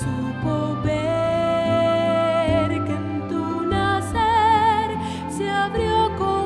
supo ver que en tu nacer se abrió con